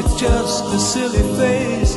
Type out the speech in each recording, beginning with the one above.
It's just a silly face.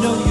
know